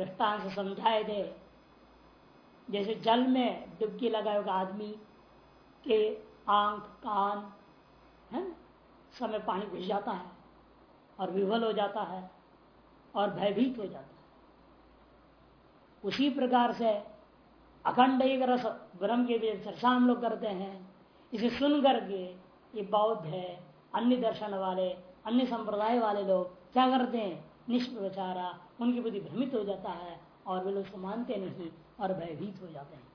दृष्टांत से समझाए थे। जैसे जल में डुबकी लगाए हुआ आदमी के आँख, कान, है समय पानी घुस जाता है और विवल हो जाता है और भयभीत हो जाता है। उसी प्रकार से अखंड एक रस ब्रह्म के चर्चा हम लोग करते हैं। इसे सुन करके ये बौद्ध है, अन्य दर्शन वाले, अन्य संप्रदाय वाले लोग क्या करते हैं? निष्प्रचारा उनकी बुद्धि भ्रमित हो जाता है और वे लोग मानते नहीं और भयभीत हो जाते हैं।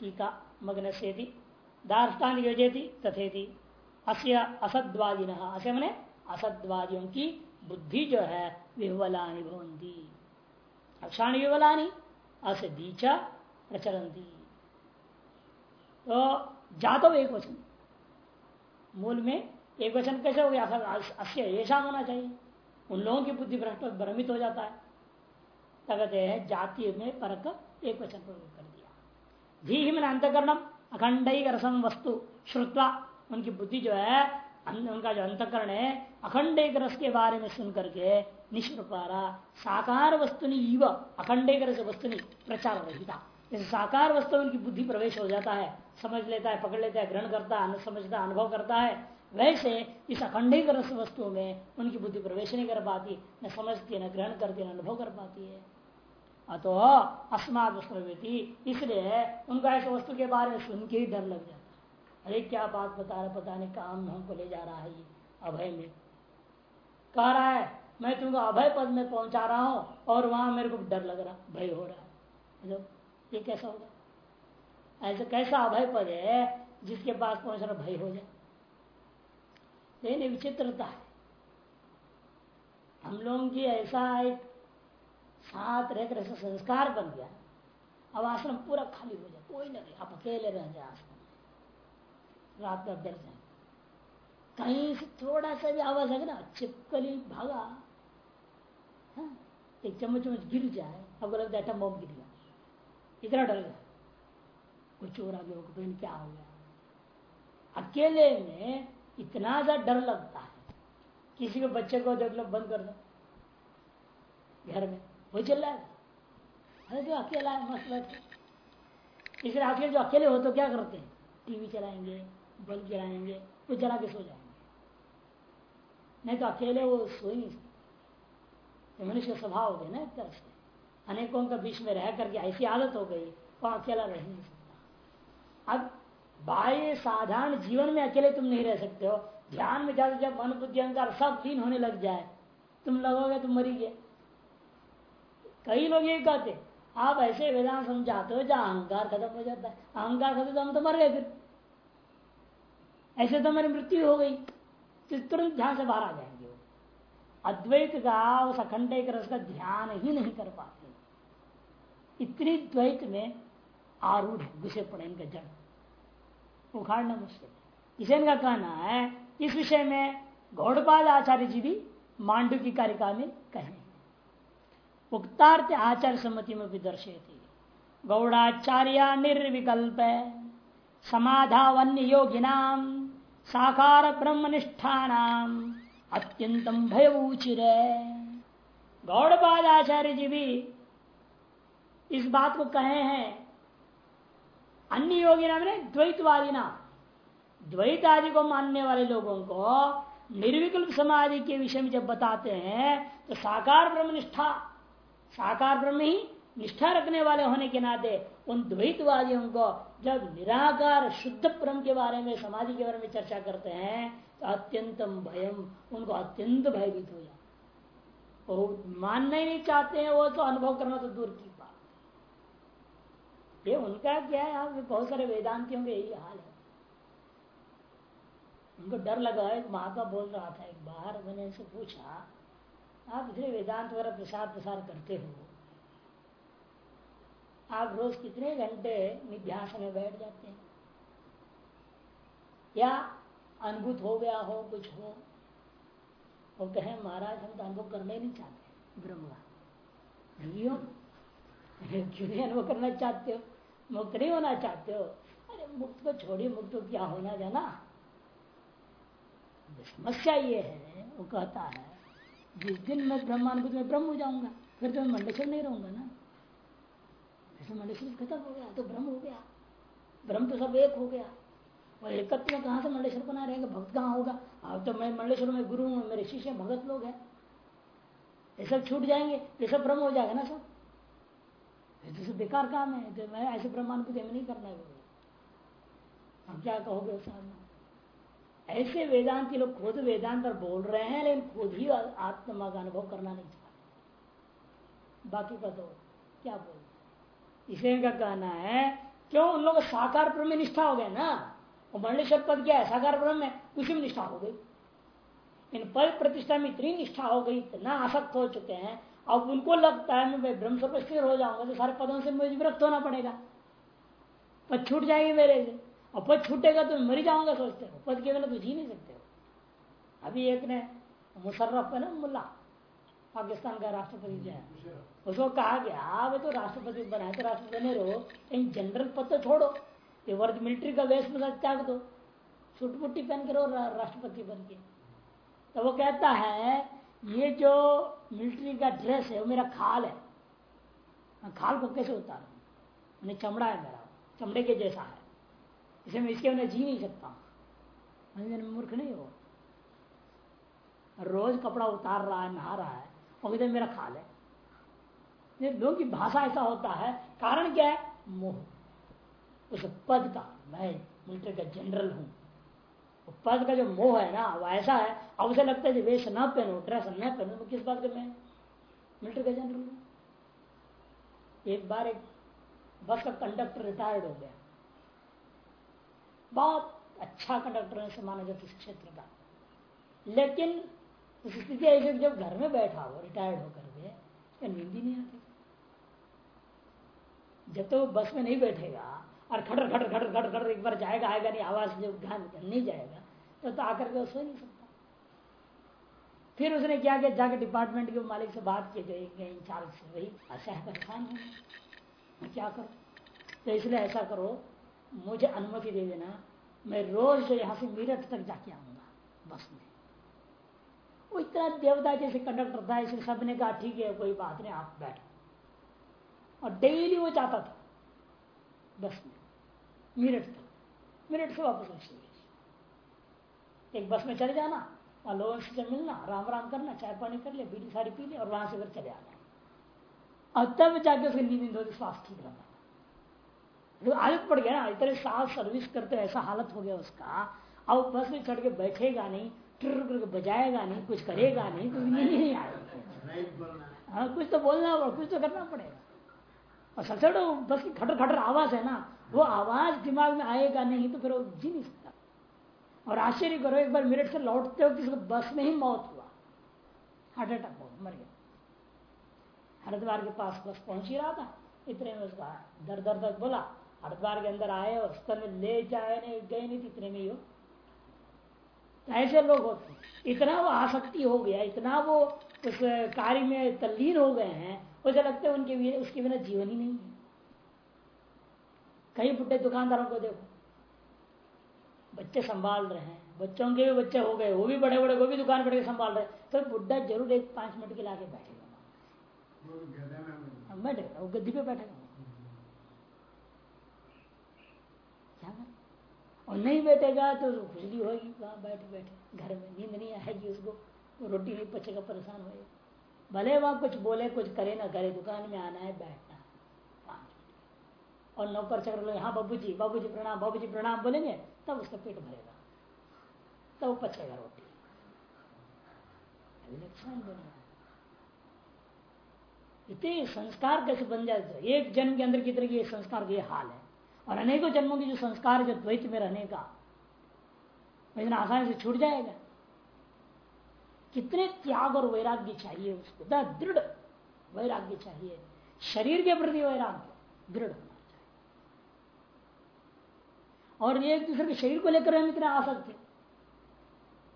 टीका मग्न से दार्ष्टान योजेती तथेति अस्य असदवादी न अस्य मैंने असदवादियों की बुद्धि जो है, विह्वलानी भवंती अक्षाण विह्वलानी असदीचा प्रचलंती तो जातो एक वचन। मूल में एक वचन कैसे हो गया? अस्य ऐसा होना चाहिए। उन लोगों की बुद्धि भ्रमित हो जाता है। कहते हैं जाति में परक एक वचन प्रयोग कर दिया। धी ही मैंने अंतकरणम अखंड रसम वस्तु श्रुत्वा, उनकी बुद्धि जो है उनका जो अंतकरण है अखंड एक रस के बारे में सुन करके निष्प्रपारा साकार वस्तुनि इव अखंड एक रस वस्तुनि प्रचार रहिता। जैसे साकार वस्तु उनकी बुद्धि प्रवेश हो जाता है, समझ लेता है, पकड़ लेता है, ग्रहण करता है, समझता अनुभव करता है वैसे इस अखंडिक रस वस्तु में उनकी बुद्धि प्रवेश नहीं कर पाती, न समझती है न ग्रहण करती, न अनुभव कर पाती है। अतो अस्मात वस्तुति इसलिए उनका ऐसे वस्तु के बारे में सुन के ही डर लग जाता अरे, क्या बात बता रहा पता नहीं काम हमको ले जा रहा है ये अभय में। कह रहा है, मैं तुमको अभय पद में पहुँचा रहा हूँ और वहाँ मेरे को डर लग रहा, भय हो रहा है। ये कैसा होगा? ऐसा कैसा अभय पद है जिसके पास पहुँचना भय हो जाए? लेकिन विचित्रता है। हम लोगों की ऐसा एक साथ रहकर ऐसा संस्कार बन गया। अब आश्रम पूरा खाली हो जाए, कोई नहीं आप अकेले रह जाए आश्रम रात में डर जाए। कहीं से थोड़ा सा भी आवाज़ है ना, चिपकली भागा हाँ? एक चम्मच चम्मच गिर जाए आपको लगता है बम गिर गया। इतना डर गया। कोई चोर आ गया क्या हो गया। अकेले में इतना ज़्यादा डर लगता है। किसी के बच्चे को देख लो, बंद कर दो। घर में, वो चल रहा है अरे जो अकेला है, मस्त बैठ इसलिए अकेले जो अकेले हो तो क्या करते हैं? टीवी चलाएँगे, बल्ब जलाएँगे, वो जला के सो जाएँगे। नहीं तो अकेले वो सो ही नहीं सकते। मनुष्य स्वभाव हो गया ना एक तरह से। अनेकों के बीच में रह करके ऐसी आदत हो गई, वो अकेला रह नहीं सकता। अब बाह्य साधारण जीवन में अकेले तुम नहीं रह सकते हो। ध्यान में जाते जब मन, बुद्धि, अहंकार सब लीन होने लग जाए, तुम लगोगे तुम मरी गए। कई लोग ये कहते, आप ऐसे वेदांत समझाते हो जहाँ अहंकार खत्म हो जाता है। अहंकार खत्म तो हम तो मर गए फिर। ऐसे तो मेरी मृत्यु हो गई। तो तुरंत ध्यान से बाहर आ जाएँगे अद्वैत का उस अखंड एक रस का ध्यान ही नहीं कर पाते। इतनी द्वैत में आरूढ़ घुसे पड़े इनका जड़। उखाड़ना मुश्किल इसे इनका कहना है, इस विषय में गौड़पाल आचार्य जी भी मांडू की कारिका में कहे उक्तार्थ आचार्य सम्मति में भी दर्शेती गौड़ाचार्य निर्विकल्प समाधावन्य योगिनाम साकार ब्रह्म ब्रह्मनिष्ठान, अत्यंतम भयऊचिर गौड़पाद आचार्य जी भी इस बात को कहे हैं अन्य योगी नाम द्वैतवादी नाम द्वैत आदि को मानने वाले लोगों को निर्विकल्प समाधि के विषय में जब बताते हैं तो साकार ब्रह्म निष्ठा, साकार ब्रह्म ही निष्ठा रखने वाले होने के नाते उन द्वैतवादियों को जब निराकार शुद्ध ब्रह्म के बारे में, समाधि के बारे में चर्चा करते हैं तो अत्यंतम भयम, उनको अत्यंत भयभीत हो जाए वो मानना ही नहीं चाहते हैं, वो तो अनुभव करना तो दूर की ये उनका क्या है? आप बहुत सारे वेदांतियों का यही हाल है। उनको डर लगा एक महात्मा बोल रहा था एक बार मैंने इनसे पूछा आप इतने वेदांत वगैरह प्रसार प्रसार करते हो। आप रोज कितने घंटे निध्यास में बैठ जाते हैं? या अनुभूत हो गया हो कुछ हो? वो कहे महाराज हम तो अनुभव करना ही नहीं चाहते ब्रह्म। क्यों? क्यों नहीं अनुभव करना चाहते हो? मुक्त नहीं होना चाहते हो। अरे, मुक्त को छोड़िए मुक्त, क्या होना जाना? समस्या ये है, वो कहता है, जिस दिन मैं ब्रह्मानुभूत में ब्रह्म हो जाऊँगा, फिर तो मैं मंडेश्वर नहीं रहूँगा ना। ऐसे मंडेश्वर खत्म हो गया तो ब्रह्म हो गया। ब्रह्म तो सब एक हो गया। और एकत्र में कहाँ से मंडलेश्वर बना रहेगा? भक्त कहाँ होगा? अब तो मैं मंडेश्वर में गुरु हूँ, मेरे शिष्य भगत लोग हैं। ये सब छूट जाएँगे, ये सब ब्रह्म हो जाएगा ना सब? तो बेकार काम है तो मैं ऐसे ब्रह्मांड को नहीं करना है अब क्या कहोगे उस ऐसे वेदांति लोग खुद वेदांत पर बोल रहे हैं, लेकिन खुद ही आत्मा का अनुभव करना नहीं चाहते। बाकी का तो क्या बोल? इसे का कहना है, क्यों उन लोग साकार ब्रह्म में निष्ठा हो गए ना? और मंडलेश्वर पद क्या है, साकार ब्रह्म है उसी में निष्ठा हो गई। इन पद प्रतिष्ठा में इतनी निष्ठा हो गई, इतना आसक्त हो चुके हैं अब उनको लगता है मैं ब्रह्म स्वरूप स्थिर हो जाऊँगा तो सारे पदों से मुझे विरक्त होना पड़ेगा। पद छूट जाएँगे मेरे से और पद छूटेगा तो मरी जाऊँगा सोचते हो। पद के बिना तो जी नहीं सकते हो। अभी एक ने मुशर्रफ है ना मुल्ला पाकिस्तान का राष्ट्रपति जो है उसको कहा गया आप तो राष्ट्रपति बनाए तो राष्ट्रपति बने रहो। इन जनरल पद तो छोड़ो। ये वर्ग मिलिट्री का वेश में त्याग दो। सूट पुट्टी पहन कर राष्ट्रपति बन के। तो वो कहता है ये जो मिलिट्री का ड्रेस है, वो मेरा खाल है। मैं खाल को कैसे उतारू? मैंने चमड़ा है मेरा, चमड़े के जैसा है। इसे मैं इसके मैंने जी नहीं सकता। मैं मूर्ख नहीं हो। रोज कपड़ा उतार रहा है, नहा रहा है, और इधर मेरा खाल है। लोगों की भाषा ऐसा होता है, कारण क्या है? मोह। उस पद का मैं मिलिट्री का जनरल हूँ। पद का जो मोह है ना, वो ऐसा है, अब उसे लगता है वेश न पहनो ड्रेस न पहनो तो किस बात का मैं? मिलिट्री का जनरल एक बार एक बस का कंडक्टर रिटायर्ड हो गया। बहुत अच्छा कंडक्टर है माना जाता इस क्षेत्र का। लेकिन उस स्थिति ऐसे जब घर में बैठा हो रिटायर्ड होकर के नींद ही नहीं आती। जब तो बस में नहीं बैठेगा और खटर खटर खटर खटर खटर एक बार जाएगा आएगा नहीं आवाज़ जब ध्यान नहीं जाएगा तो, तो आकर के सो नहीं सकता। फिर उसने क्या किया? जाके डिपार्टमेंट के मालिक से बात की गई इंचार्ज से भाई ऐसा है परेशान क्या करूँ? तो इसलिए ऐसा करो मुझे अनुमति दे देना मैं रोज यहाँ से मीरठ तक जाके आऊँगा बस में। वो इतना देवता जैसे कंडक्टर था इसलिए सबने कहा ठीक है कोई बात नहीं आप बैठो। और डेली वो चाहता था बस में। मिनट तक, मिनट से वापस ऋषिकेश एक बस में चले जाना और लोगों से मिलना, राम राम करना, चाय पानी कर ले बीड़ी सारी पी ले और वहाँ से फिर चले आना। और तब जाके उसकी नींद नींद होती स्वास्थ्य ठीक रहता तो आदत पड़ गया ना, इतने साफ़ सर्विस करते ऐसा हालत हो गया उसका, अब बस में चढ़ के बैठेगा नहीं, ट्र करके बजाएगा नहीं, कुछ करेगा नहीं तो नींद नहीं आएगा। हाँ कुछ तो बोलना कुछ तो करना पड़ेगा। और सबसे बस की खटर खटर आवाज़ है ना वो आवाज़ दिमाग में आएगा नहीं तो फिर वो जी नहीं सकता। और आश्चर्य करो, एक बार मेरठ से लौटते हो किसी बस में ही मौत हुआ। हार्ट अटैक हो, मर गया। हरिद्वार के पास बस पहुँच ही रहा था। इतने में उसका दर दर तक बोला, हरिद्वार के अंदर आए और स्तर में ले जाए नहीं, गए नहीं, इतने में ही हो। तो ऐसे लोग होते इतना वो आसक्ति हो गया, इतना वो उस कार्य में तल्लीन हो गए हैं उसे लगता है उनके उसके बिना जीवन ही नहीं है। कई बुढ़े दुकानदारों को देखो। बच्चे संभाल रहे हैं। बच्चों के भी बच्चे हो गए वो भी बड़े बड़े वो भी दुकान बैठ के संभाल रहे तो बुढ़ा ज़रूर एक पाँच मिनट के लाके बैठेगा। बैठेगा। वो गद्दी पे बैठेगा। क्या और नहीं बैठेगा तो खुजली होगी वहाँ बैठे बैठे घर में नींद नहीं आएगी उसको। रोटी नहीं पचेगा परेशान होएगा। भले वहाँ कुछ बोले कुछ करे ना करे दुकान में आना है बैठना और नौकर चक्र लोग हाँ बाबू जी बाबू जी प्रणाम बाबू जी प्रणाम बोलेंगे, तब उसका पेट भरेगा। तब वो पचेगा रोटी। इतने संस्कार कैसे बन जाए? एक जन्म के अंदर की संस्कार का ये हाल है। और अनेकों जन्मों की जो संस्कार जो द्वैत में रहने का इतना आसानी से छूट जाएगा। कितने त्याग और वैराग्य चाहिए उसको? दृढ़ वैराग्य चाहिए। शरीर के प्रति वैराग्य, दृढ़। और एक दूसरे के शरीर को लेकर हम इतने आसक्त थे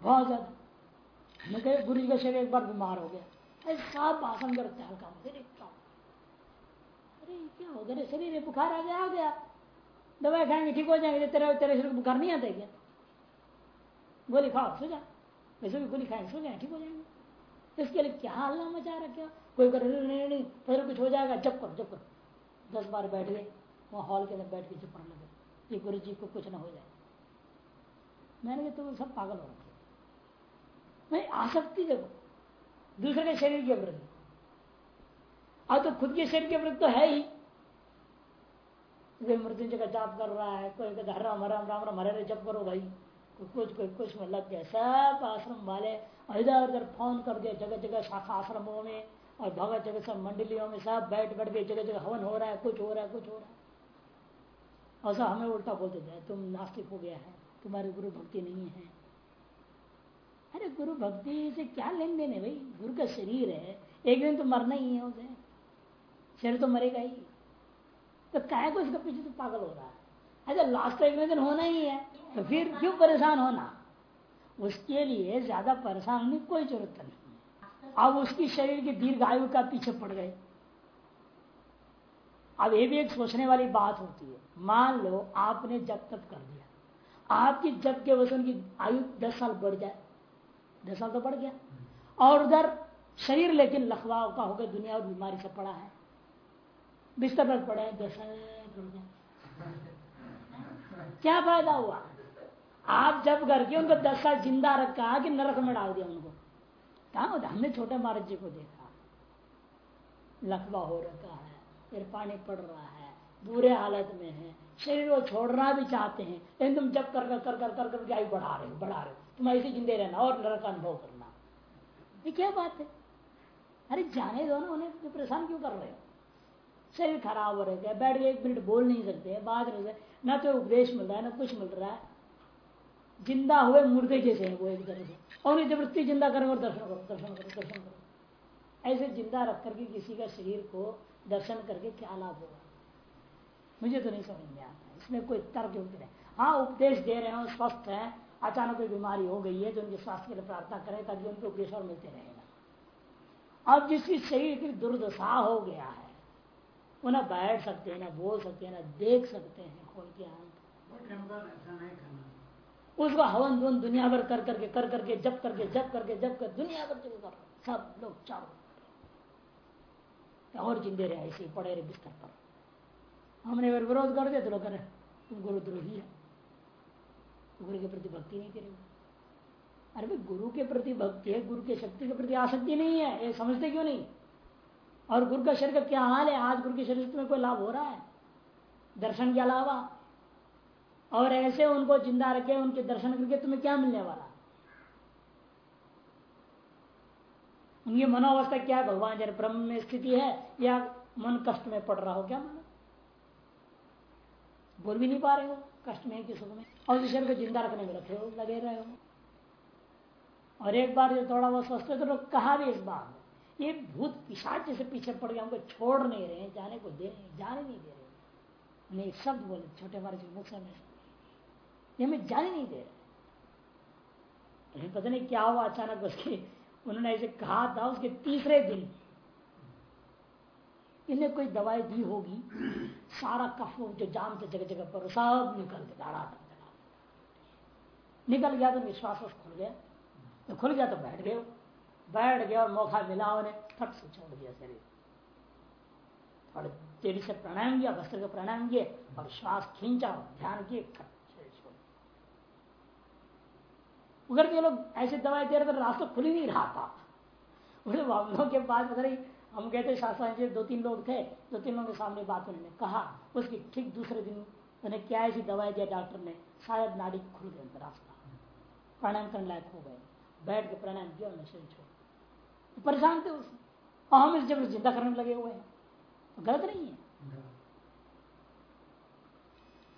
बहुत ज़्यादा। गुरु जी का शरीर एक बार बीमार हो गया। ऐसा भाषण करते हल्का। अरे क्या? हो गया? शरीर बुखार आ गया आ गया। दवाई खाएँगे, ठीक हो जाएँगे। तेरे तेरे शरीर को बुखार नहीं आता क्या? गोली खाओ, सो जा। वैसे भी गोली खाएँगे, सो जाए, ठीक हो जाएँगे। इसके लिए क्या हल्ला मचा रखे कोई कर, नहीं नहीं कुछ हो जाएगा, जब करो जब करो। दस बार बैठ गए। वहाँ हॉल के अंदर बैठ के चुप पढ़ने लगे। ये गुरु जी को कुछ ना हो जाए। मैंने कहा तो सब पागल हो रखे नहीं आसक्ति देखो। दूसरे के शरीर के प्रति अब तो खुद के शरीर के प्रति तो है ही। कोई मृत्युंजय का जाप कर रहा है, कोई कहता, हराम हराम, राम राम, हरे जप करो भाई। कोई कुछ कोई कुछ में लग गया। सब आश्रम वाले इधर उधर फ़ोन कर दिया जगह जगह शाखा आश्रमों में और भगत जगह सब मंडलियों में सब बैठ बैठ के जगह जगह हवन हो रहा है, कुछ हो रहा है, कुछ हो रहा है। ऐसा हमें उल्टा बोल देते हैं, तुम नास्तिक हो गया है, तुम्हारी गुरु भक्ति नहीं है। अरे गुरु भक्ति से क्या लेन देन है भाई? गुरु का शरीर है, एक दिन तो मरना ही है उसे। शरीर तो मरेगा ही। तो काय को इसका पीछे तो पागल हो रहा है? अच्छा लास्ट एक दिन होना ही है तो फिर क्यों परेशान होना? उसके लिए ज़्यादा परेशान होने कोई ज़रूरत नहीं। अब उसकी शरीर की दीर्घ आयु का पीछे पड़ गए। अब ये भी एक सोचने वाली बात होती है। मान लो आपने जब तक कर दिया। आपकी जब के वसन की आयु दस साल बढ़ जाए। दस साल तो बढ़ गया। और उधर शरीर लेकिन लखवाव का होकर दुनिया और बीमारी से पड़ा है। बिस्तर पर पड़े दस साल क्या फ़ायदा हुआ? आप जब करके उनको दस साल ज़िंदा रखा कि नरक में डाल दिया उनको। कहा हमने छोटे महाराज जी को देखा। लखवा हो रखा है। फिर पानी पड़ रहा है। बुरे हालत में है। शरीर को छोड़ना भी चाहते हैं, लेकिन तुम जब कर कर कर कर कर करके आयु बढ़ा रहे हो, बढ़ा रहे हो। तुम ऐसे जिंदे रहना और नरक का अनुभव करना। ये क्या बात है? अरे जाने दो ना उन्हें परेशान क्यों कर रहे हो? शरीर खराब हो रहे बैठ गए, एक मिनट बोल नहीं सकते बात नहीं सकते न तो उपदेश मिल रहा है, ना कुछ मिल रहा है। ज़िंदा हुए मुर्दे जैसे हैं वो एक तरह से। और ज़बरदस्ती ज़िंदा करें और दर्शन करो दर्शन करो दर्शन करो। ऐसे ज़िंदा रख करके किसी का शरीर को दर्शन करके क्या लाभ होगा? मुझे तो नहीं समझ में आता इसमें कोई तर्क उनके नहीं हाँ। उपदेश दे रहे हो स्वस्थ है। अचानक कोई बीमारी हो गई है तो उनके स्वास्थ्य के लिए प्रार्थना करें ताकि उनको उपदेश और मिलते रहेगा अब जिसकी शरीर की दुर्दशा हो गया है वो ना बैठ सकते हैं ना बोल सकते हैं ना देख सकते हैं खोल के आँख। उसको हवन धुन दुनिया भर कर करके कर करके जब करके जब करके जब कर दुनिया भर सब लोग चारों। और जिंदे रहे, ऐसे पड़े रहे बिस्तर पर। हमने अगर विरोध कर दिया तो लोग तुम गुरुद्रोही है। गुरु के प्रति भक्ति नहीं करेंगे अरे भाई, गुरु के प्रति भक्ति है, गुरु के शक्ति के प्रति आसक्ति नहीं है, ये समझते क्यों नहीं? और गुरु का शरीर का क्या हाल है? आज गुरु के शरीर तुम्हें कोई लाभ हो रहा है? दर्शन के अलावा। और ऐसे उनको ज़िंदा रखे, उनके दर्शन करके तुम्हें क्या मिलने वाला? उनकी मनोवस्था क्या है? भगवान जन ब्रह्म में स्थिति है या मन कष्ट में पड़ रहा हो क्या मानो? बोल भी नहीं पा रहे हो कष्ट में कि सुख में? और शरीर को ज़िंदा रखने में रखे हो, लगे रहे हो। और एक बार जो थोड़ा बहुत स्वस्थ है तो लोग कहा भी इस बात ये भूत पिशाच जैसे पीछे पड़ गया, हमको छोड़ नहीं रहे जाने को दे जाने नहीं दे रहे नहीं शब्द बोले छोटे हमारे मुख से ये हमें जाने नहीं दे रहे पता नहीं क्या हुआ, अचानक उसके उन्होंने ऐसे कहा था उसके तीसरे दिन। इन्हें कोई दवाई दी होगी, सारा कफ जो जाम थे जगह जगह पर, सब निकल के दाड़ा निकल गया तो विश्वास खुल गया। तो खुल गया तो बैठ गए बैठ गया और मौका मिला उन्हें, फट से छोड़ दिया शरीर। थोड़े तेज़ी से प्राणायाम किया, वस्त्र का प्राणायाम किए और श्वास खींचा ध्यान किए उधर के लोग ऐसे दवाई दे रहे थे, रास्ता खुल ही नहीं रहा था। उन्हें के बाद पता नहीं, हम कहते शास्त्र दो तीन लोग थे, दो तीन लोगों के सामने बात उन्होंने कहा, उसकी ठीक दूसरे दिन उन्हें क्या ऐसी दवाई दिया डॉक्टर ने? शायद नाड़ी खुल गए रास्ता। प्राणायाम करने लायक हो गए। बैठ के प्राणायाम किया उन्हें शरीर छोड़ तो परेशान थे उससे और हम इस जब ज़िंदा करने लगे हुए हैं। तो गलत नहीं है।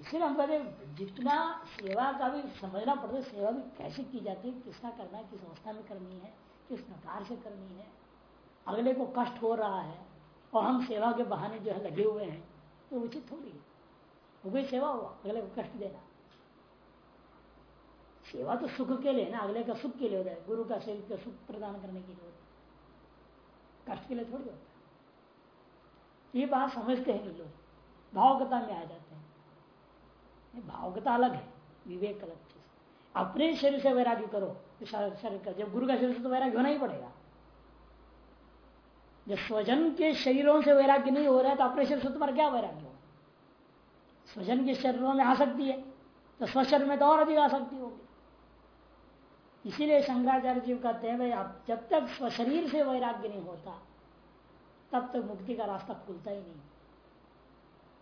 इसलिए हम कहते जितना सेवा का भी समझना पड़ता है, सेवा भी कैसे की जाती है, किसका करना है, किस अवस्था में करनी है, किस प्रकार से करनी है, अगले को कष्ट हो रहा है, और हम सेवा के बहाने जो है लगे हुए हैं तो उचित थोड़ी है। वो भी सेवा हुआ, अगले को कष्ट देना। सेवा तो सुख के लिए ना, अगले का सुख के लिए होता है, गुरु का शरीर का सुख प्रदान करने के लिए होता है। कष्ट के लिए थोड़ी होता है। ये बात समझते हैं लोग। भावकता में आ जाते हैं भावकता अलग है। विवेक अलग चीज़। अपने शरीर से वैराग्य करो, शरीर का। जब गुरु का शरीर से तो वैराग्य होना ही पड़ेगा। जब स्वजन के शरीरों से वैराग्य नहीं हो रहा है तो अपने शरीर से तुम्हारा क्या वैराग्य हो स्वजन के शरीरों में आ सकती है तो स्वशरीर में तो और अधिक आसक्ति होगी। इसीलिए शंकराचार्य जी कहते हैं, भाई, आप जब तक स्वशरीर से वैराग्य नहीं होता, तब तक मुक्ति का रास्ता खुलता ही नहीं।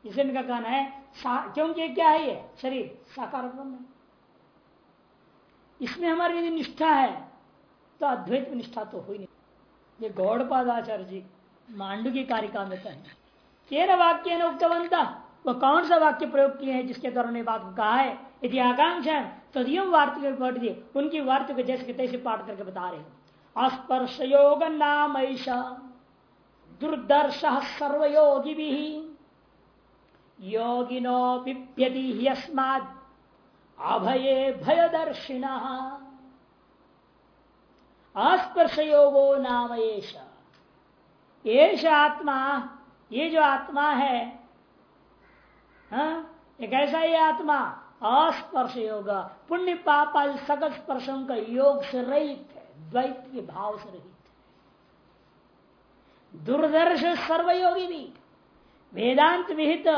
इसे इनका कहना है क्योंकि क्या है ये? शरीर साकार ब्रह्म है। इसमें हमारी यदि निष्ठा है तो अद्वैत में निष्ठा तो हुई नहीं। ये गौड़पादाचार्य जी मांडू की कारिका में कहें केन वाक्य ने उक्तवंता? वो कौन सा वाक्य प्रयोग किए हैं जिसके द्वारा ने बात कहा है? यदि आकांक्षा है तो वार्तिक पढ़ दिए, उनकी वार्तिक जैसे तैसे पाठ करके बता रहे अस्पर्श योग नाम ऐसा, दुर्दर्श सर्वयोगी भी योगिनो पिप्यति यस्माद अभये भयदर्शिण अस्पर्श योगो नाम एश आत्मा, ये जो आत्मा है, हा? एक ऐसा ही आत्मा अस्पर्श योग पुण्य पाप आदि सकल स्पर्शों का योग से रहित है, द्वैत के भाव से रहित है। दुर्दर्श सर्वयोगी भी वेदांत विहित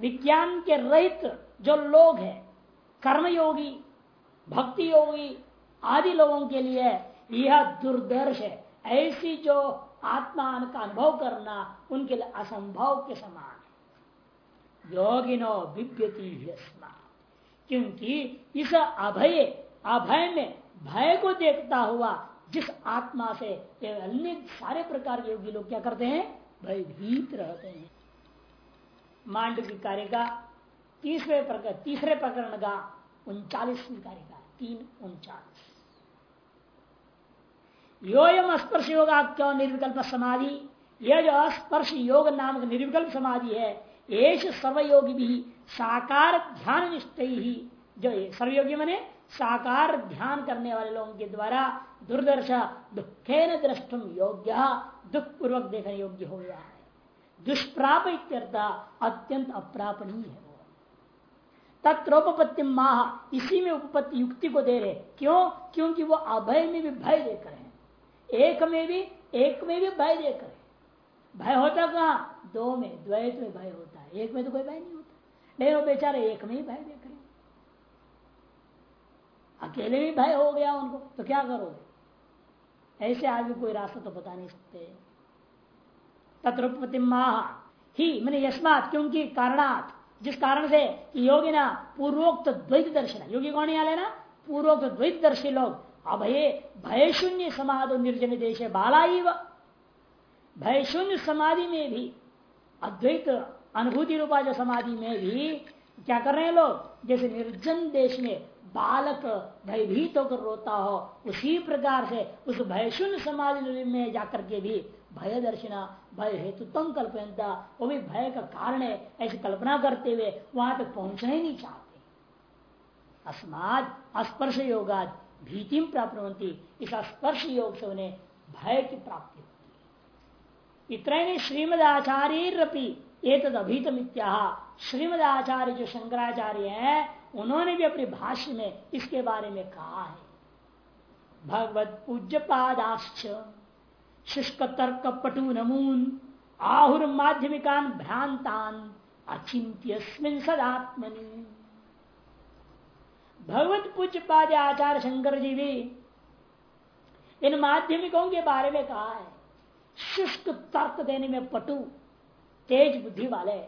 विज्ञान के रहित जो लोग हैं, कर्मयोगी भक्ति योगी आदि लोगों के लिए यह दुर्दर्श है। ऐसी जो आत्मा का अनुभव करना उनके लिए असंभव के समान है। योगिनो बिप्यति क्योंकि इस अभय अभय में भय को देखता हुआ जिस आत्मा से अन्य सारे प्रकार के योगी लोग क्या करते हैं? भयभीत रहते हैं। मांड की कार्य का तीसरे प्रकरण तीसरे प्रकरण का उनचालीसवीं कार्य का तीन उनचालीस। योयम स्पर्श योगा क्यों निर्विकल्प समाधि, यह जो स्पर्श योग नामक निर्विकल्प समाधि है ये सर्वयोगी भी साकार ध्यान निष्ठ ही जो सर्वयोगी मने साकार ध्यान करने वाले लोगों के द्वारा दुर्दर्शा दुखे न दृष्टुम योग्य दुख पूर्वक देखने योग्य हो गया। है दुष्प्राप अत्यंत अप्रापणीय है तत्रोपत्ति माह, इसी में उपपत्ति युक्ति को दे रहे क्यों? क्योंकि वो अभय में भी भय देकर है। एक में भी, एक में भी भय देकर है। भय होता कहा? दो में, द्वैत में भय होता है। एक में तो कोई भय नहीं होता। नहीं वो बेचारे, एक में ही भय देख रहे अकेले भी भय हो गया उनको तो क्या करोगे? ऐसे आदमी कोई रास्ता तो बता नहीं सकते। तत्रुपति माह ही, मैंने यशमात क्योंकि कारणात, जिस कारण से योगी ना पूर्वोक्त द्वैत दर्शन योगी कौन यहाँ लेना? पूर्वोक्त द्वैत दर्शी लोग। अभय भय शून्य समाधि निर्जन देश बाला भय शून्य समाधि में भी, अद्वैत अनुभूति रूपा जो समाधि में भी, क्या कर रहे हैं लोग? जैसे निर्जन देश में बालक भयभीत होकर रोता हो, उसी प्रकार से उस भयशून्य समाधि में जाकर के भी भय दर्शना भय हेतु तम कल्पनता वो भी भय का कारण है ऐसी कल्पना करते हुए वहाँ तक पहुँचना ही नहीं चाहते। अस्माद स्पर्श योगाद भीति प्राप्त होती इस स्पर्श योग से उन्हें भय की प्राप्ति होती है। इतना ही श्रीमद आचार्य एक अभीतम इत्या श्रीमद आचार्य जो शंकराचार्य है, उन्होंने भी अपने भाष्य में इसके बारे में कहा है। भगवत पूज्य पादाश्च शुष्क तर्क पटु नमून आहुर माध्यमिकान भ्रांतान अचिंत्य सदात्मनि। भगवत पूज्य पाद आचार्य शंकर जी भी इन माध्यमिकों के बारे में कहा है, शुष्क तर्क देने में पटु, तेज बुद्धि वाले,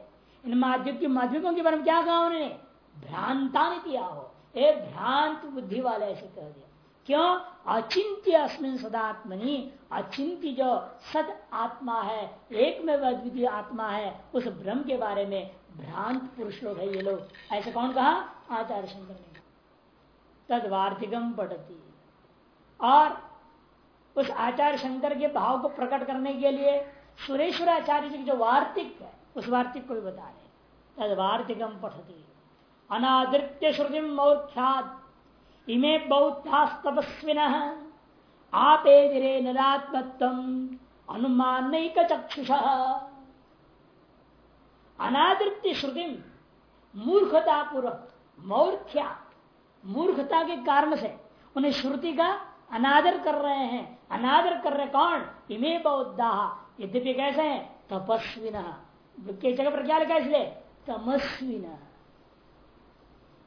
इन माध्यम माध्यमिकों के बारे में क्या कहा उन्होंने? भ्रांता नहीं दिया हो ए भ्रांत बुद्धि वाले ऐसे कह दिया। क्यों? अचिंत्य अस्मिन सदात्मनि। अचिंत्य जो सद आत्मा है, एक में अद्वितीय आत्मा है, उस ब्रह्म के बारे में भ्रांत पुरुष लोग है ये लोग। ऐसे कौन कहा? आचार्य शंकर ने तद वार्तिकम पढ़ती और उस आचार्य शंकर के भाव को प्रकट करने के लिए सुरेश्वर आचार्य जी की जो वार्तिक है, उस वार्तिक को भी बता रहे तद वार्तिकम पढ़ती अनादृत्य श्रुति मौख्यात इमे बौद्धास्तपस्विन। आपे दिरे नरात्मत्व अनुमान चक्षुष अनादृत्य श्रुति मूर्खता पूर्वक मौर्ख्या, मूर्खता के कारण से उन्हें श्रुति का अनादर कर रहे हैं। अनादर कर रहे कौन? इमे बौद्धा। यद्यपि कैसे है? तपस्वी के जगह पर क्या लिखा इसलिए? तमस्वी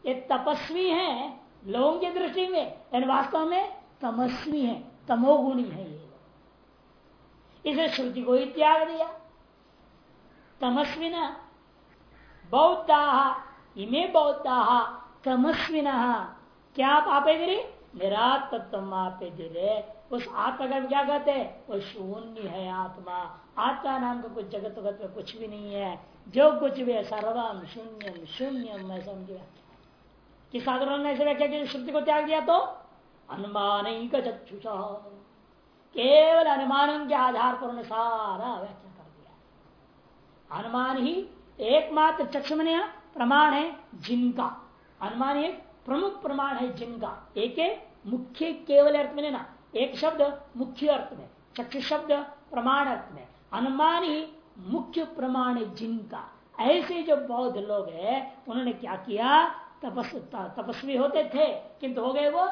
ये तपस्वी है लोगों की दृष्टि में, यानी वास्तव में, तमस्वी है, तमोगुणी है ये इसे श्रुति को ही त्याग दिया। तमस्विन बौद्धा, इमे बौद्धा, तमस्विन। क्या पापे गिरी? निरात्म आपे गिरे उस आत्मा का क्या कहते हैं? वो शून्य है आत्मा। आत्मा नाम का कुछ जगत वगत में कुछ भी नहीं है। जो कुछ भी है सर्वम शून्यम शून्यम मैं समझ किस साधारण ने ऐसे व्याख्या की, श्रुति को त्याग दिया तो अनुमान ही का केवल अनुमान के आधार पर उन्हें सारा व्याख्या कर दिया। अनुमान ही एकमात्र चक्षुमन प्रमाण है जिनका। अनुमान एक प्रमुख प्रमाण है जिनका। एक मुख्य केवल अर्थ में ना, एक शब्द मुख्य अर्थ में, चक्षु शब्द प्रमाण अर्थ में। अनुमान ही मुख्य प्रमाण है जिनका। ऐसे जो बौद्ध लोग हैं, उन्होंने क्या किया? तपस तपस्वी होते थे, किंतु हो गए वो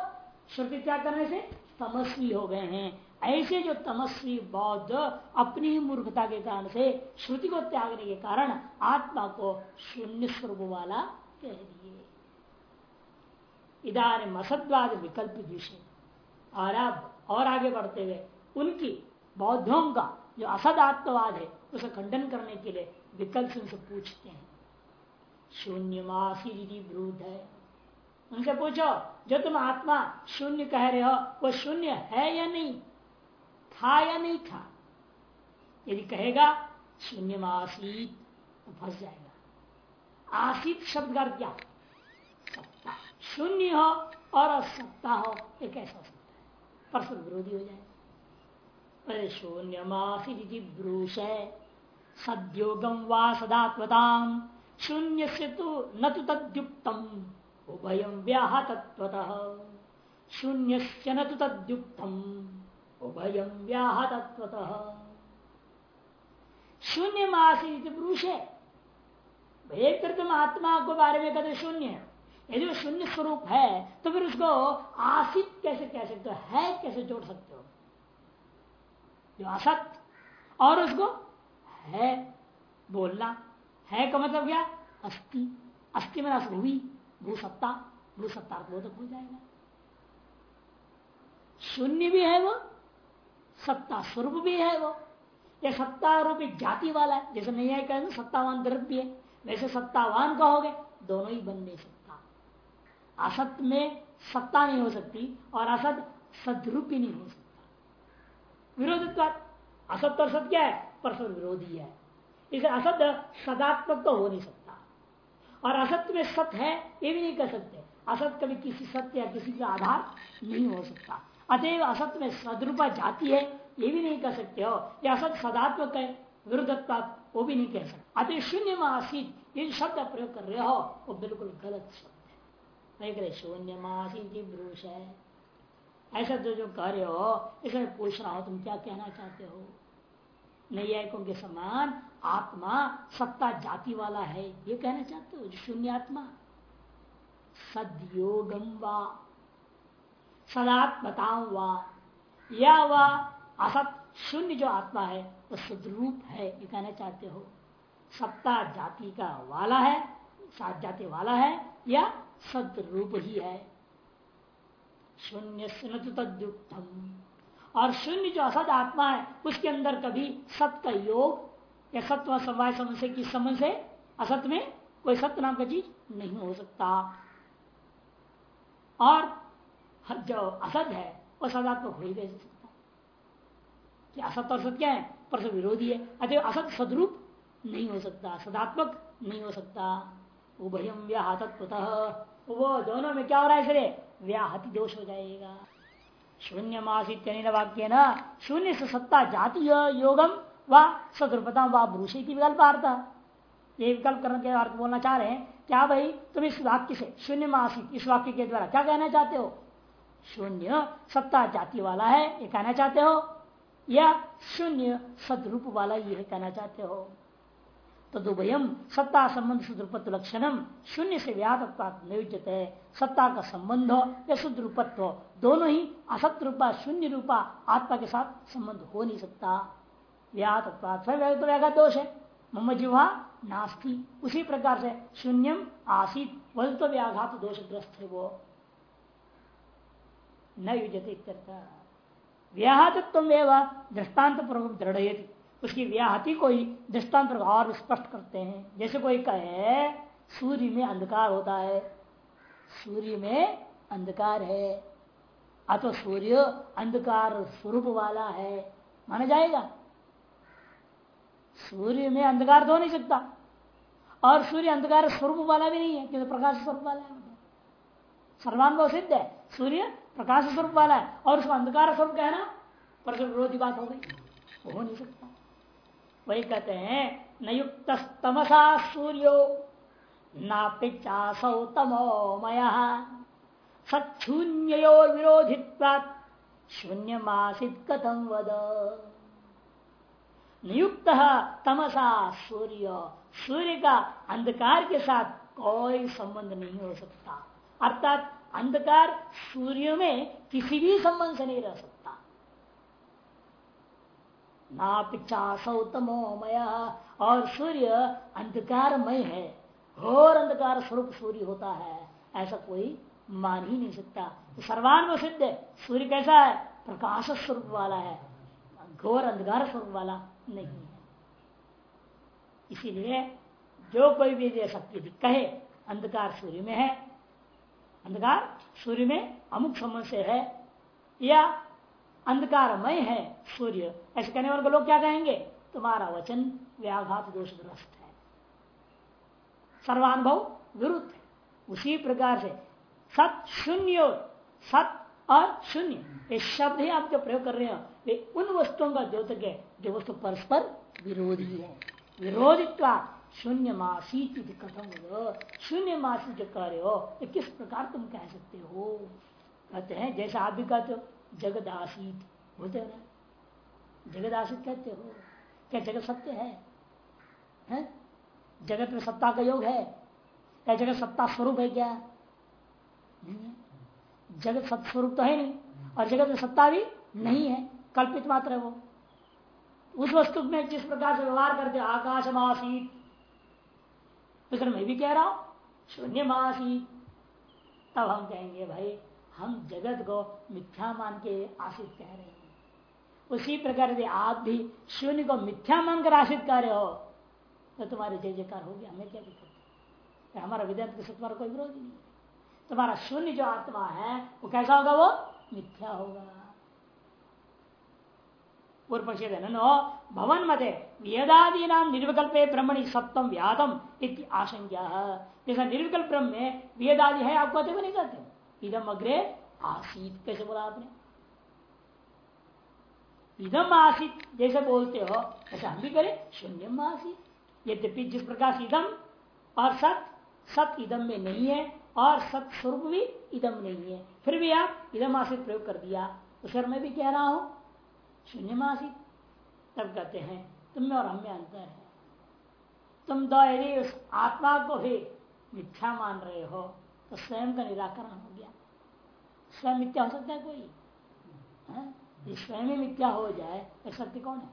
श्रुति त्याग करने से तमस्वी हो गए हैं। ऐसे जो तमस्वी, बौद्ध अपनी मूर्खता के कारण से, श्रुति को त्यागने के कारण आत्मा को शून्य स्वरूप वाला कह दिए। इधान असद्वाद विकल्प विषय और अब और आगे बढ़ते हुए, उनकी बौद्धों का जो असद आत्मवाद है, उसे खंडन करने के लिए विकल्प से पूछते हैं। शून्य मासी ब्रूद है उनसे पूछो, जो तुम आत्मा शून्य कह रहे हो, वो शून्य है या नहीं? था या नहीं था? यदि कहेगा शून्य में तो फंस जाएगा। आसित शब्द का क्या? सत्ता। शून्य हो और असत्ता हो, ये कैसा सकता है? परस्पर विरोधी हो जाए। शून्य मासी ब्रूष। है सद्योगम वा सदात्मताम। शून्य से तो न तो तद्युक्तम। उभयम व्याह तत्व शून्य से न तो तद्युक्तम। उभयम व्याह तत्व शून्य मासी पुरुष है एक तुम आत्मा को बारे में कहते शून्य। है यदि वो शून्य स्वरूप है तो फिर उसको आसित कैसे कह सकते हो? है कैसे जोड़ सकते हो? जो असत और उसको है बोलना। है का मतलब क्या? अस्थि। अस्थि में हुई भूसत्ता भूसत्ता बोधक हो जाएगा। शून्य भी है वो, सत्ता स्वरूप भी है वो। ये सत्ता रूपी जाति वाला है। जैसे नहीं है कहते सत्तावान दृढ़ भी है। वैसे सत्तावान कहोगे, दोनों ही बन नहीं सकता। असत में सत्ता नहीं हो सकती और असत सदरूप भी नहीं हो सकता। विरोधित्व। असत और सत्य क्या है? परस्पर विरोधी है। इसे असत सदात्मक तो हो नहीं सकता। और असत्य में सत्य है, ये भी नहीं कह सकते। असत्य कभी किसी सत्य या किसी का आधार नहीं हो सकता। अतएव असत्य में सदरूपा जाति है, ये भी नहीं कह सकते हो। या असत्य सदात्मक है विरुद्धता वो भी नहीं कह सकते। अतः शून्य में आसित, ये शब्द प्रयोग कर रहे हो, वो बिल्कुल गलत शब्द है। नहीं शून्य में ब्रूष है। ऐसा जो जो कह रहे हो इसे पूछ रहा हो, तुम क्या कहना चाहते हो? नैयायिकों के समान आत्मा सत्ता जाति वाला है, ये कहना चाहते हो? शून्य आत्मा। सदयोगम वा सदात्मताओं वा, या वा असत, शून्य जो आत्मा है, वो तो सदरूप है, ये कहना चाहते हो? सत्ता जाति का वाला है, सात जाति वाला है, या सदरूप ही है। शून्य तद्युक्तम। और शून्य जो असद आत्मा है, उसके अंदर कभी सत्य का योग या सत्व समवाय समस्या की समझ से असत में कोई सत्य नाम का चीज़ नहीं हो सकता। और जो असत है, वो सदात्मक हो ही नहीं सकता। कि असत और सत्य क्या है? सब विरोधी है। अतः असत सदरूप नहीं हो सकता, सदात्मक नहीं हो सकता। उभयम व्याहत वो दोनों में क्या हो रहा है इसलिए? व्याहति दोष हो जाएगा। शून्य मासित्य वाक्य न शून्य से सत्ता जाति योगम व सदृपता व ब्रूषी की विकल्प अर्थ ये विकल्प करने के अर्थ बोलना चाह रहे हैं, क्या भाई, तुम इस वाक्य से, शून्य मासिक, इस वाक्य के द्वारा क्या कहना चाहते हो? शून्य सत्ता जाति वाला है, ये कहना चाहते हो? या शून्य सदरूप वाला ये कहना चाहते हो? तदुभयम सत्ता संबंध शुद्रपत्व लक्षणम, शून्य से व्यापक नियोजित है सत्ता का संबंध या शुद्रूपत्व दोनों ही असत रूपा शून्य रूपा, आत्मा के साथ संबंध हो नहीं सकता। व्याहत व्याघात दोष है। मम जिवा नास्ती। उसी प्रकार से शून्यम आसित। वह तो व्याघात दोषग्रस्त है वो। न युजते व्याहतत्व दृष्टांत दृढ़ उसकी व्याहति को ही दृष्टांत और स्पष्ट करते हैं। जैसे कोई कहे, सूर्य में अंधकार होता है। सूर्य में अंधकार है। अथवा सूर्य अंधकार स्वरूप वाला है। माना जाएगा? सूर्य में अंधकार तो नहीं सकता। और सूर्य अंधकार स्वरूप वाला भी नहीं है, क्योंकि प्रकाश स्वरूप वाला है। सर्वानुभव सिद्ध है। सूर्य प्रकाश स्वरूप वाला है। और उसको अंधकार स्वरूप कहना, पर विरोधी बात हो गई। हो नहीं सकता। वही कहते हैं, न युक्त तमसा सूर्यो नापिचासौ तमोमय सच्छून्यो विरोधित्वा शून्य मासित कथम वद? नियुक्त तमसा सूर्य। सूर्य का अंधकार के साथ कोई संबंध नहीं हो सकता। अर्थात अंधकार सूर्य में किसी भी संबंध से नहीं रह सकता। ना नापिक्षा सौतमोमय और सूर्य अंधकारमय है। घोर अंधकार स्वरूप सूर्य होता है। ऐसा कोई मान ही नहीं सकता। तो सर्वान्व सिद्ध है। सूर्य कैसा है? प्रकाश स्वरूप वाला है। घोर अंधकार स्वरूप वाला। नहीं है। इसीलिए जो कोई भी दे सकती थी कहे, अंधकार सूर्य में है, अंधकार सूर्य में अमुक समय से है, या अंधकारमय है सूर्य, ऐसे कहने वाले लोग क्या कहेंगे? तुम्हारा वचन व्याघात दोषग्रस्त है। सर्वानुभव विरुद्ध है। उसी प्रकार से सत शून्य, सत और शून्य, ये शब्द ही आप जो प्रयोग कर रहे हो वे उन वस्तुओं का द्योतक है जो वस्तु परस्पर विरोधी है। विरोधित्वा शून्य मासी कथम शून्य मासी जो कह रहे हो ये किस प्रकार तुम कह सकते हो? कहते हैं जैसा आप भी कहते हो जगत आसित बोलते हो ना जगत आसित कहते हो? क्या जगत सत्य है? हैं? जगत में सत्ता का योग है? क्या जगत सत्ता स्वरूप है क्या? नहीं है। जगत सत्य स्वरूप तो है नहीं और जगत में सत्ता भी नहीं है। कल्पित मात्र है वो। उस वस्तु में जिस प्रकार से व्यवहार करते आकाश मासीत फिर मैं भी कह रहा हूँ शून्य मासीत तब हम कहेंगे, भाई, हम जगत को मिथ्या मान के आशित कह रहे हैं। उसी प्रकार से आप भी शून्य को मिथ्या मानकर आशित कर रहे हो तो तुम्हारे जय जयकार होगी हमें क्या दिक्कत है? हमारा विद्यार्थ के तुम्हारा कोई विरोध नहीं तुम्हारा शून्य जो आत्मा है, वो कैसा होगा? वो मिथ्या होगा। पूर्व पक्षी नो भवन मते वेदादी नाम निर्विकल्प ब्रह्मणि सप्तम व्यातम इति आशंका जैसा निर्विकल्प ब्रह्म में वेदादि है आप कहते नहीं कहते इदम अग्रे आसीत कैसे बोला आपने इदम आसित जैसे बोलते हो ऐसे हम भी करें शून्य आसित। यद्यपि जिस प्रकार से इदम और सत सत इदम में नहीं है और सत स्वरूप भी इदम नहीं है फिर भी आप इदम आसित प्रयोग कर दिया। तो सर मैं भी कह रहा हूँ? शून्य आसित तब कहते हैं, तुम में और हम में अंतर है। तुम दो यदि उस आत्मा को भी मिथ्या मान रहे हो तो स्वयं का निराकरण हो गया। स्वयं मिथ्या हो सकता है कोई? है? स्वयं ही मिथ्या हो जाए तो सत्य कौन है?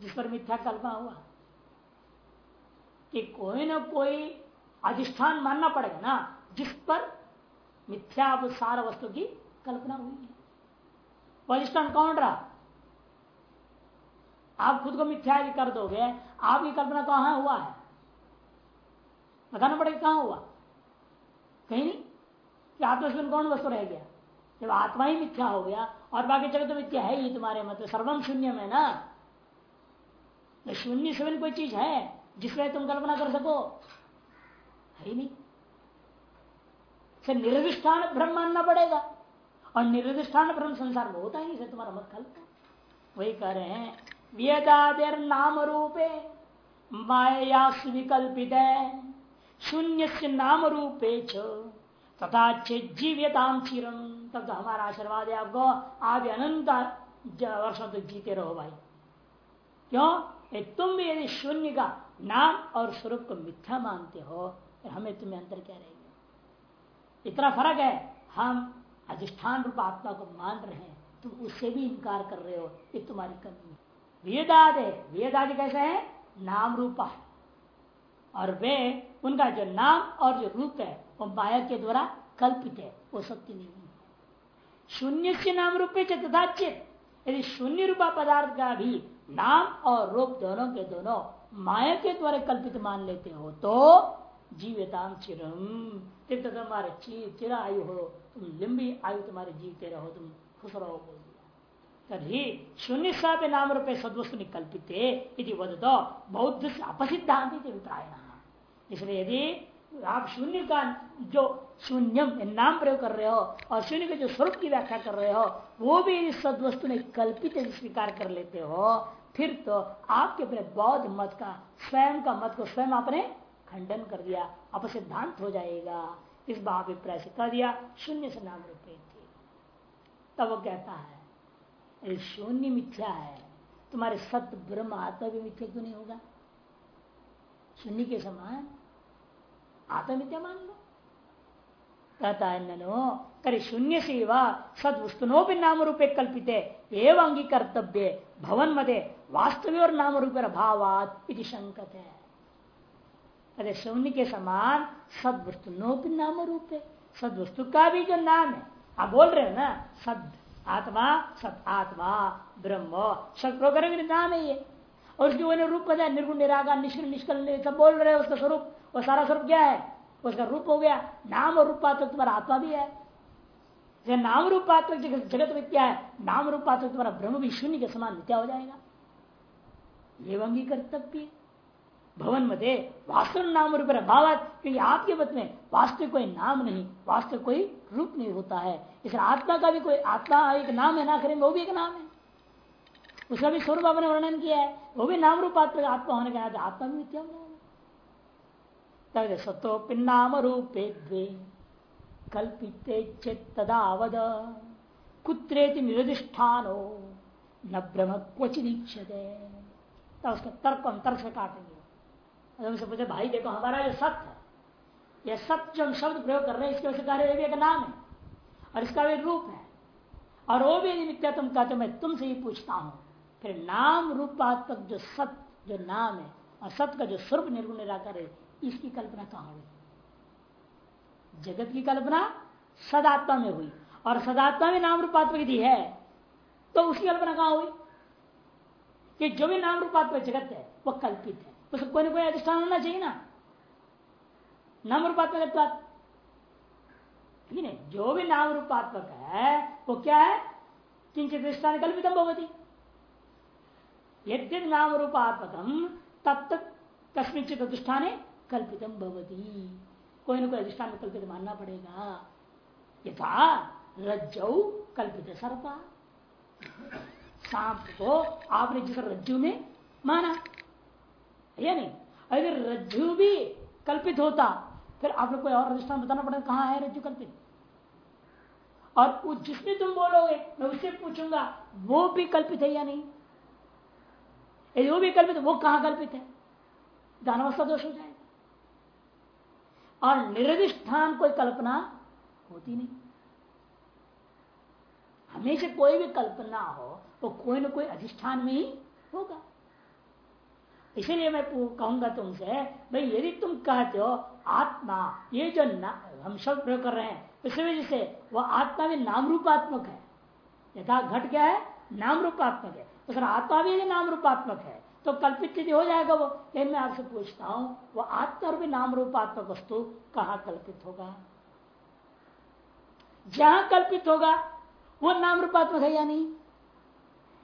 जिस पर मिथ्या कल्पना हुआ। कि कोई ना कोई अधिष्ठान मानना पड़ेगा ना, जिस पर मिथ्या सार वस्तु की कल्पना हुई है। अधिष्ठान कौन रहा? आप खुद को मिथ्या कर दोगे, आपकी कल्पना कहाँ हुआ है? बताना पड़ेगा कहाँ हुआ? कहीं नहीं। कि आत्मस्वरूप कौन वस्तु रह गया? जब आत्मा ही मिथ्या हो गया, और बाकी जगत तो मिथ्या है ही तुम्हारे मतलब सर्वम शून्य में ना? शून्य शून्य कोई चीज़ है जिसमें तुम कल्पना कर सको? है ही नहीं। निर्दिष्ठान भ्रम मानना पड़ेगा। और निर्दिष्ठान भ्रम संसार में होता ही नहीं तुम्हारा मत कल्पना वही कह रहे हैं वेदादेर नाम रूपे माया विकल्पित शून्य से नाम रूपे तथा जीव्यताम चिरम तब तो हमारा आशीर्वाद है, आपको आप अनंत वर्षों तक जीते रहो भाई। क्यों? तुम भी यदि शून्य का नाम और स्वरूप को मिथ्या मानते हो तो हमें तुम्हें अंतर क्या रहेगा? इतना फ़र्क है, हम अधिष्ठान रूप आत्मा को मान रहे हैं, तुम उससे भी इनकार कर रहे हो, ये तुम्हारी कमी है। वेदादे, वेदादि कैसे है? नाम रूपा। और वे, उनका जो नाम और जो रूप है, वो माया के द्वारा कल्पित है, वो सत्य नहीं है। शून्य से नाम रूपे तथा यदि शून्य रूपा पदार्थ का भी नाम और रूप दोनों के दोनों माया के द्वारा कल्पित मान लेते हो तो जीविताम चिरम। तुम्हारे चिर आयु हो, तुम लंबी आयु तुम्हारे जीवते रहो, तुम खुश रहो तभी शून्य सापे नाम रूपे सदवस्तु निकल्पित यदि वद तो बौद्ध से अपसिद्धांति अभिप्राय। इसलिए यदि आप शून्य का जो शून्यम नाम प्रयोग कर रहे हो और शून्य के जो स्वरूप की व्याख्या कर रहे हो, वो भी इस सदवस्तु ने कल्पित स्वीकार कर लेते हो, फिर तो आपके अपने बौद्ध मत का, स्वयं का मत को स्वयं आपने खंडन कर दिया, अपसिद्धांत हो जाएगा। इस भाविप्राय से कर दिया, शून्य से नाम रूपे तब वो कहता है शून्य मिथ्या है। तुम्हारे सत्य ब्रह्म आत्मा भी मिथ्या क्यों नहीं होगा? शून्य के समान आत्मविद्या मान लो। कहता है नो करे शून्य से सद वस्तुनो भी नाम रूपे कल्पित एवं अंगीकर्तव्य भवन मदे वास्तविक और नाम रूप भावात शंकत है अरे शून्य के समान सद वस्तु नो भी नाम रूप है सद वस्तु का भी जो नाम है, आप बोल रहे हो ना, सद आत्मा सत आत्मा ब्रह्म। सद प्रोग्राम नाम है ये। और उसके वो रूप बताया निर्गुण, निराकार, निष्क्रिय निष्कल सब बोल रहे हैं, उसका स्वरूप, वो सारा स्वरूप क्या है? उसका रूप हो गया। नाम और रूपात्मक तुम्हारा आत्मा भी है। नाम रूपात्मक जगत मिथ्या है? नाम रूपात्मक तुम्हारा ब्रह्म भी शून्य के समान मिथ्या हो जाएगा। ये अंगी कर्तव्य भवन मध्य वास्तव नाम रूप भाव क्योंकि आपके मत में वास्तविक कोई नाम नहीं, वास्तविक कोई रूप नहीं होता है। इसलिए आत्मा का भी कोई आत्मा, एक नाम है ना करेंगे, वो भी एक नाम है। उसका भी स्वरूप आपने वर्णन किया है। वो भी नाम रूप आत्मा होने के नाते आत्मा भी मिथ्या हो। जाएगा नाम रूपे द्वे, कल्पिते चेतदावद कुत्रेति निरधिष्ठानो न ब्रह्म क्वचि दीक्षते तो उसका तर्क हम तर्क से काटेंगे। उनसे पूछे, भाई, देखो, हमारा जो सत्य है यह सत्य जो हम शब्द प्रयोग कर रहे हैं, इसके वजह कार्य भी एक नाम है और इसका भी रूप है। और वो भी नित्या तुम कहते, मैं तुमसे ही पूछता हूँ। फिर नाम रूपात्मक जो सत्य, जो नाम है, और सत्य का जो स्वरूप निर्गुण निराकर है, इसकी कल्पना कहाँ हुई? जगत की कल्पना सदात्मा में हुई। और सदात्मा में नाम रूपात्मक यदि है तो उसकी कल्पना कहाँ हुई? कि जो भी नाम रूपात्मक जगत है वह कल्पित है। उसको कोई ना कोई अधिष्ठान होना चाहिए ना। नाम रूपात्मक नहीं जो भी नाम रूपात्मक है, वो क्या है? किंचित अधिष्ठान कल्पितम भवती। यद्य नाम रूपात्मकम तब तक कस्मिंचित अधिष्ठान कल्पितम भवती। कोई ना कोई अधिष्ठान कल्पित मानना पड़ेगा। यथा रज्जौ कल्पित सर्पा। सांप को आपने जिस रज्जु में माना। या नहीं। अगर रज्जु भी कल्पित होता, फिर आपने कोई और अधिष्ठान बताना पड़ेगा कहाँ है रज्जु कल्पित। और जिसमें तुम बोलोगे, मैं उससे पूछूँगा, वो भी कल्पित है या नहीं? यदि वो भी कल्पित, वो कहाँ कल्पित है? दानवस्था दोष हो जाएगा। और निरधिष्ठान कोई कल्पना होती नहीं। हमेशा कोई भी कल्पना हो वो कोई ना कोई अधिष्ठान में ही होगा। इसीलिए मैं कहूँगा तुमसे, भाई, यदि तुम कहते हो, आत्मा, ये जो हम शब्द प्रयोग कर रहे हैं इस वजह से वह आत्मा भी नाम रूपात्मक है। यथा घट क्या है नाम रूपात्मक है। तो आत्मा भी नाम रूपात्मक है। तो कल्पित यदि हो जाएगा वो। लेकिन मैं आपसे पूछता हूँ, वो आत्मरूपी नाम रूपात्मक वस्तु कहा कल्पित होगा? जहाँ कल्पित होगा, वो नाम रूपात्मक है या नहीं?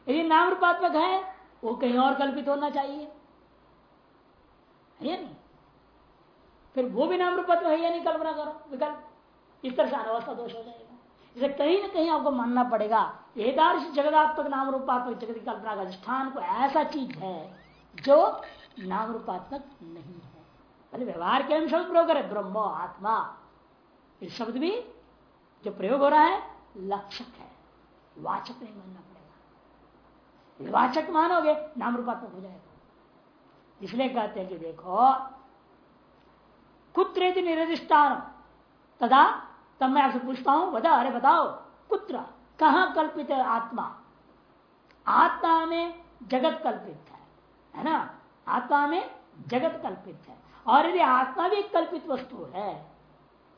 यदि नाम रूपात्मक है, वो कहीं और कल्पित होना चाहिए। है नहीं। फिर वो भी नाम रूपात्मक है या नहीं, कल्पना करो, विकल्प। इस तरह से अनवस्था दोष हो जाएगा। इसे कहीं ना कहीं आपको मानना पड़ेगा एकादश जगदात्मक नाम रूपात्मक जगत की कल्पना का अधिष्ठान को ऐसा चीज़ है जो नाम रूपात्मक नहीं है। अरे व्यवहार के शब्द प्रयोग करे, ब्रह्म, आत्मा इस शब्द भी जो प्रयोग हो रहा है, लक्षक है। वाचक नहीं मानना पड़ेगा। वाचक मानोगे, नाम रूपात्मक हो जाएगा। इसलिए कहते हैं कि देखो कुत्र निरदिष्टान तदा तब मैं आपसे पूछता हूँ बता अरे बताओ, कुत्र कहा कल्पित है आत्मा? आत्मा में जगत कल्पित है है ना? आत्मा में जगत कल्पित है। और यदि आत्मा भी कल्पित वस्तु है,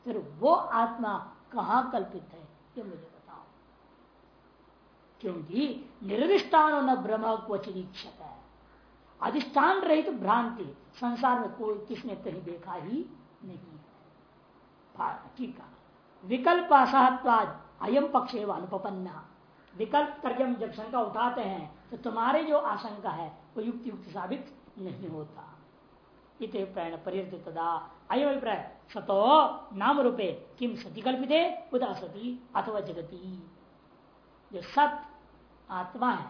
फिर वो आत्मा कहा कल्पित है, ये मुझे बताओ। क्योंकि निर्दिष्टान न ब्रह्म है। अधिष्ठान रहित भ्रांति संसार में कोई किसने कहीं देखा ही नहीं है। विकल्प असहत्वाद अयम पक्ष एवं अनुपन्ना विकल्प करके हम जब शंका उठाते हैं तो तुम्हारे जो आशंका है, वो युक्त युक्त साबित नहीं होता। इत अयम अभिप्राय, सतो नाम रूपे किम सती कल्पित, उदा सती अथवा जगती। जो सत आत्मा है,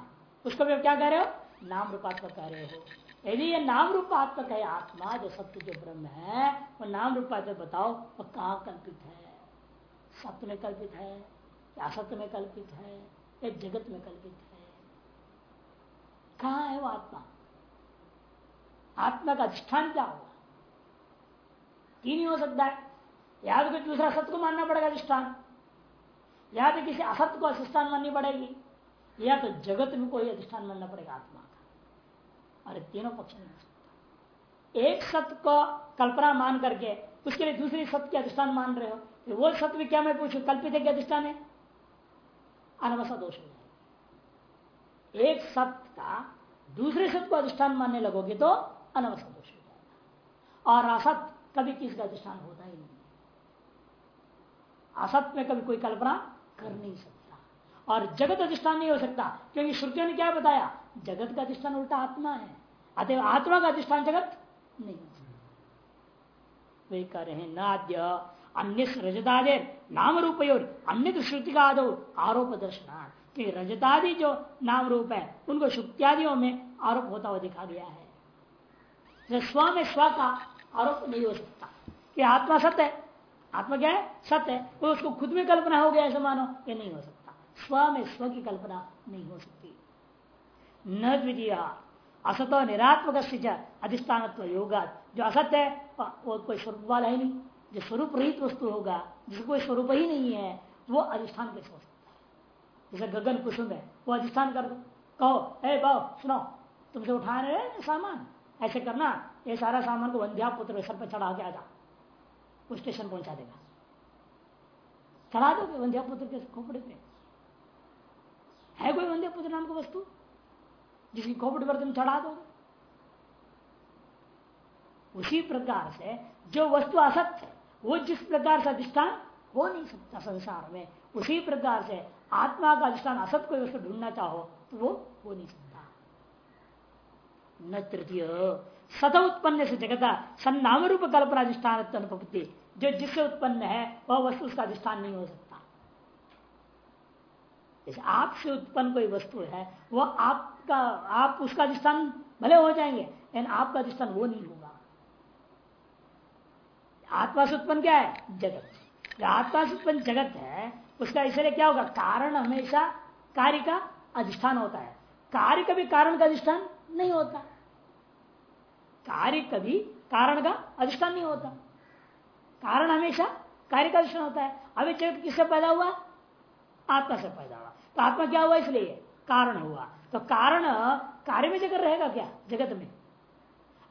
उसको भी क्या कह रहे हो? नाम रूपात्मक कह रहे हो। यदि ये नाम रूपात्मक है, आत्मा जो सत्य, जो ब्रह्म है, वो नाम रूपात्मक बताओ, वो कहाँ कल्पित है? सत्य में कल्पित है या असत्य में कल्पित है? या जगत में कल्पित है? कहा है वो आत्मा? आत्मा का अधिष्ठान क्या होगा? तीन ही हो सकता है। या तो दूसरा सत्य को मानना पड़ेगा अधिष्ठान। या तो किसी असत्य को अधिष्ठान माननी पड़ेगी, या तो जगत में कोई अधिष्ठान मानना पड़ेगा आत्मा। और तीनों पक्ष नहीं एक सत्य को कल्पना मान करके, उसके लिए दूसरी सत्य के अधिष्ठान मान रहे हो तो वो सत्य क्या मैं पूछू? कल्पित क्या अधिष्ठान है? अनवसा दोष हो जाएगा। एक सत्य का दूसरे सत्य को अधिष्ठान मानने लगोगे तो अनवसा दोष हो जाएगा। और असत कभी किसका अधिष्ठान होता ही नहीं असत में कभी कोई कल्पना कर नहीं सकता। और जगत अधिष्ठान नहीं हो सकता, क्योंकि श्रुतियों ने क्या बताया? जगत का अधिष्ठान उल्टा आत्मा है। अतः आत्मा का अधिष्ठान जगत नहीं वे कह रहे हैं, नाद्य अन्य रजतादे नाम रूप अन्य श्रुति का आदो, आरोप दर्शना कि रजतादि जो नाम रूप है, उनको शुक्त्यादियों में आरोप होता हुआ दिखा गया है। स्व में स्व का आरोप नहीं हो सकता। कि आत्मा सत्य है। आत्मा क्या है? सत्य है। उसको खुद में कल्पना हो गया ऐसा मानो ये नहीं हो सकता। स्व में स्व की कल्पना नहीं हो सकती। न द्वितीय असत निरात्मक अधिष्ठान योगा। जो असत्य है वो कोई स्वरूप वाला ही नहीं। जो स्वरूप रहित वस्तु होगा जिसको कोई स्वरूप ही नहीं है, वो अधिष्ठान कैसे हो सकता है जैसे गगन कुसुम है, वो अधिष्ठान कर दो। कहो ए बाओ सुनो तुमसे उठा रहे सामान? ऐसे करना, ये सारा सामान को वंध्या पुत्र सर पर चढ़ा के आ जा। वो स्टेशन पहुँचा देगा। चढ़ा दोगे वंध्या पुत्र के खोपड़े पे? है कोई वंध्या पुत्र नाम का वस्तु? जिसकी खोपड़ी पर तुम चढ़ा दोगे उसी प्रकार से जो वस्तु असत्य है, वो जिस प्रकार से अधिष्ठान हो नहीं सकता संसार में, उसी प्रकार से आत्मा का अधिष्ठान असत कोई वस्तु ढूंढना चाहो तो वो हो नहीं सकता। न तृतीय, सत उत्पन्न से जगता सन्नाम रूप कल्पना अधिष्ठान जो जिससे उत्पन्न है, वह वस्तु उसका अधिष्ठान नहीं हो सकता। आपसे उत्पन्न कोई वस्तु है वह आपका, आप उसका अधिष्ठान भले हो जाएँगे, लेकिन आपका अधिष्ठान वो नहीं होगा। आत्मा से उत्पन्न क्या है? जगत जो आत्मा से उत्पन्न जगत है, उसका इसलिए क्या होगा? कारण हमेशा कार्य का अधिष्ठान होता है। कार्य कभी कारण का अधिष्ठान नहीं होता। कार्य कभी कारण का अधिष्ठान नहीं होता। कारण हमेशा कार्य का अधिष्ठान होता है। अभी जगत किससे पैदा हुआ? आत्मा से पैदा तो आत्मा क्या हुआ इसलिए? कारण हुआ। तो कारण कार्य में जगत रहेगा क्या? जगत में।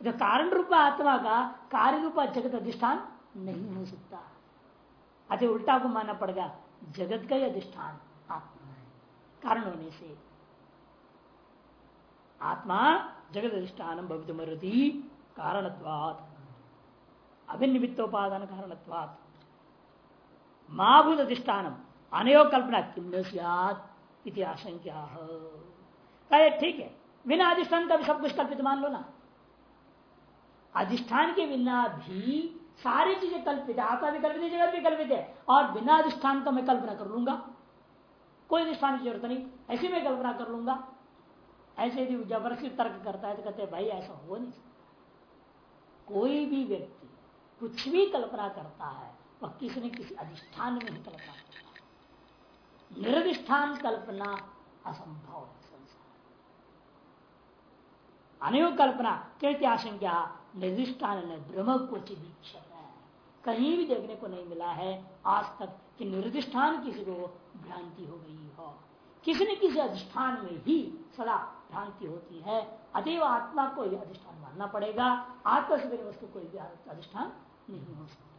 तो कारण रूप आत्मा का कार्य रूप जगत अधिष्ठान नहीं हो सकता। अतः उल्टा को मानना पड़ेगा, जगत का ही अधिष्ठान आत्मा है। कारण होने से। आत्मा जगत अधिष्ठान भवित मरती कारणत्वात। अभिनिमित्तोपादान कारणत्वात। महाभूत अधिष्ठान अनयोग कल्पना किम इति आशंका ठीक है, बिना अधिष्ठान का भी सब कुछ कल्पित मान लो ना। अधिष्ठान के बिना भी सारी चीज़ें कल्पित है। आत्मा भी कल्पित है जगत भी कल्पित है। और बिना अधिष्ठान का मैं कल्पना कर लूँगा। कोई अधिष्ठान की ज़रूरत नहीं, ऐसी मैं कल्पना कर लूँगा। ऐसे यदि ज़बरदस्ती तर्क करता है तो कहते भाई, ऐसा हो नहीं कोई भी व्यक्ति कुछ भी कल्पना करता है, वह किसी न किसी अधिष्ठान में ही कल्पना करता है। निरधिष्ठान कल्पना असंभव है कल्पना क्या आशंका, निर्दिष्टान ब्रह्म को कहीं भी देखने को नहीं मिला है, आज तक कि निर्दिष्ठान किसी को भ्रांति हो गई हो। किसी न किसी अधिष्ठान में ही सदा भ्रांति होती है। अतएव आत्मा को ही अधिष्ठान मानना पड़ेगा। आत्मा से वस्तु कोई भी अधिष्ठान नहीं हो सकता।